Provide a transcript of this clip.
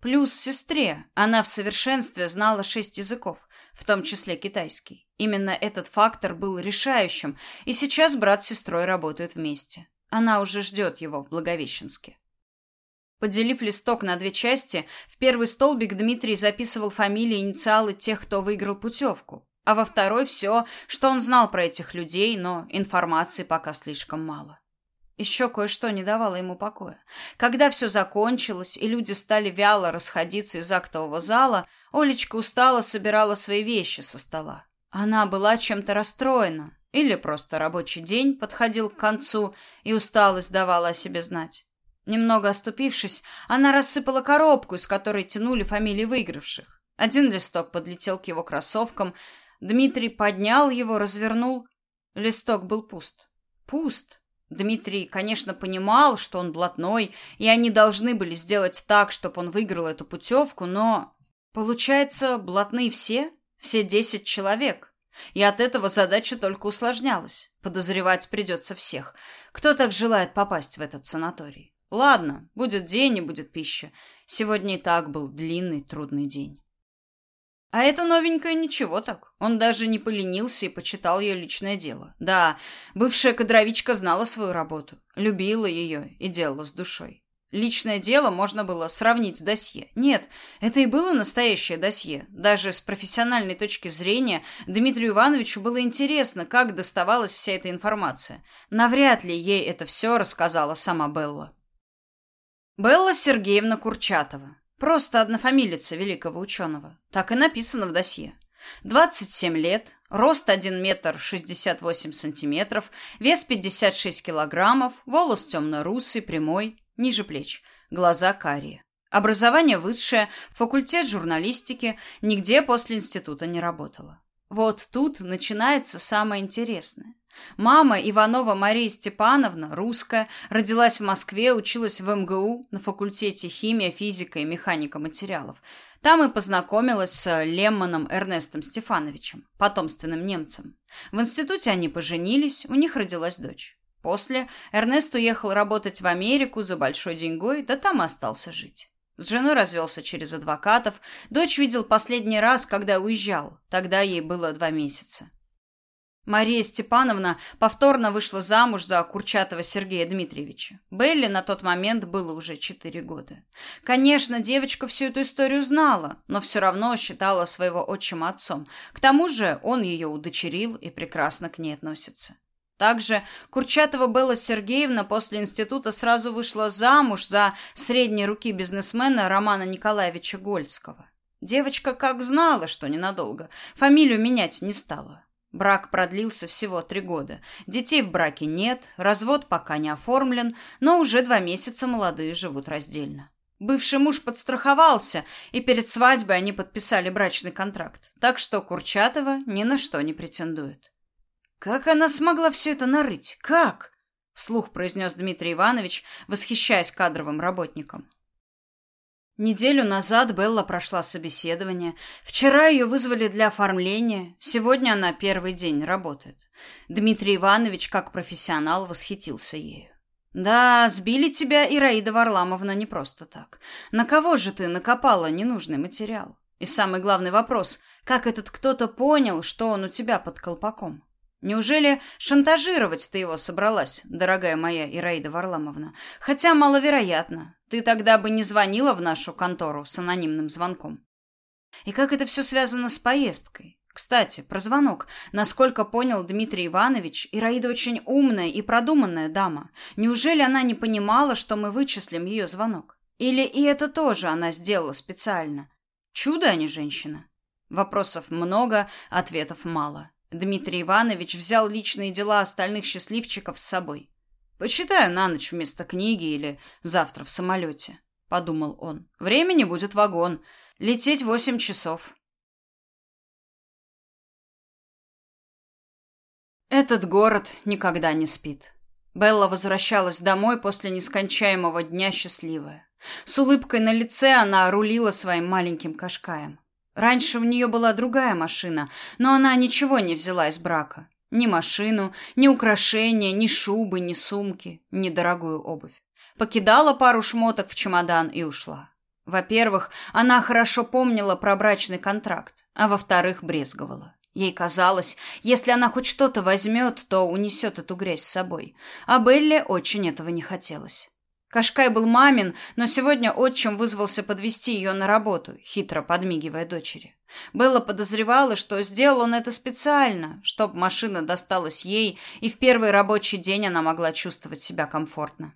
Плюс сестре. Она в совершенстве знала шесть языков, в том числе китайский. Именно этот фактор был решающим, и сейчас брат с сестрой работают вместе. Она уже ждет его в Благовещенске. Поделив листок на две части, в первый столбик Дмитрий записывал фамилии и инициалы тех, кто выиграл путевку, а во второй все, что он знал про этих людей, но информации пока слишком мало. Еще кое-что не давало ему покоя. Когда все закончилось, и люди стали вяло расходиться из актового зала, Олечка устало собирала свои вещи со стола. Она была чем-то расстроена, или просто рабочий день подходил к концу, и усталость давала о себе знать. Немного оступившись, она рассыпала коробку, из которой тянули фамилии выигравших. Один листок подлетел к его кроссовкам. Дмитрий поднял его, развернул. Листок был пуст. Пуст. Дмитрий, конечно, понимал, что он блатной, и они должны были сделать так, чтобы он выиграл эту путевку, но... Получается, блатные все? Все десять человек. И от этого задача только усложнялась. Подозревать придется всех. Кто так желает попасть в этот санаторий? Ладно, будет день и будет пища. Сегодня и так был длинный, трудный день. А это новенькая ничего так. Он даже не поленился и почитал ее личное дело. Да, бывшая кадровичка знала свою работу, любила ее и делала с душой. Личное дело можно было сравнить с досье. Нет, это и было настоящее досье. Даже с профессиональной точки зрения Дмитрию Ивановичу было интересно, как доставалась вся эта информация. Навряд ли ей это все рассказала сама Белла. Белла Сергеевна Курчатова. Просто однофамилица великого ученого. Так и написано в досье. 27 лет, рост 1 метр 68 сантиметров, вес 56 килограммов, волос темно-русый, прямой, ниже плеч, глаза карие. Образование высшее, факультет журналистики, нигде после института не работала. Вот тут начинается самое интересное. Мама Иванова Мария Степановна, русская, родилась в Москве, училась в МГУ на факультете химия, физика и механика материалов. Там и познакомилась с Лемманом Эрнестом Стефановичем, потомственным немцем. В институте они поженились, у них родилась дочь. После Эрнест уехал работать в Америку за большой деньгой, да там и остался жить. С женой развелся через адвокатов. Дочь видел последний раз, когда уезжал. Тогда ей было два месяца. Мария Степановна повторно вышла замуж за Курчатова Сергея Дмитриевича. Белли на тот момент было уже четыре года. Конечно, девочка всю эту историю знала, но все равно считала своего отчима отцом. К тому же он ее удочерил и прекрасно к ней относится. Также Курчатова Белла Сергеевна после института сразу вышла замуж за средней руки бизнесмена Романа Николаевича Гольцкого. Девочка как знала, что ненадолго, фамилию менять не стала. Брак продлился всего три года. Детей в браке нет, развод пока не оформлен, но уже два месяца молодые живут раздельно. Бывший муж подстраховался, и перед свадьбой они подписали брачный контракт, так что Курчатова ни на что не претендует. «Как она смогла все это нарыть? Как?» — вслух произнес Дмитрий Иванович, восхищаясь кадровым работником. Неделю назад Белла прошла собеседование. Вчера ее вызвали для оформления. Сегодня она первый день работает. Дмитрий Иванович, как профессионал, восхитился ею. Да, сбили тебя, Ираида Варламовна, не просто так. На кого же ты накопала ненужный материал? И самый главный вопрос, как этот кто-то понял, что он у тебя под колпаком? Неужели шантажировать ты его собралась, дорогая моя Ираида Варламовна? Хотя маловероятно. Ты тогда бы не звонила в нашу контору с анонимным звонком. И как это все связано с поездкой? Кстати, про звонок. Насколько понял Дмитрий Иванович, Ираида очень умная и продуманная дама. Неужели она не понимала, что мы вычислим ее звонок? Или и это тоже она сделала специально? Чудо, а не женщина. Вопросов много, ответов мало. Дмитрий Иванович взял личные дела остальных счастливчиков с собой. Почитаю на ночь вместо книги или завтра в самолете, подумал он. Времени будет вагон. Лететь восемь часов. Этот город никогда не спит. Белла возвращалась домой после нескончаемого дня счастливая. С улыбкой на лице она рулила своим маленьким кашкаем. Раньше у нее была другая машина, но она ничего не взяла из брака. Ни машину, ни украшения, ни шубы, ни сумки, ни дорогую обувь. Покидала пару шмоток в чемодан и ушла. Во-первых, она хорошо помнила про брачный контракт, а во-вторых, брезговала. Ей казалось, если она хоть что-то возьмет, то унесет эту грязь с собой. А Белле очень этого не хотелось. Кашкай был мамин, но сегодня отчим вызвался подвести ее на работу, хитро подмигивая дочери. Белла подозревала, что сделал он это специально, чтобы машина досталась ей, и в первый рабочий день она могла чувствовать себя комфортно.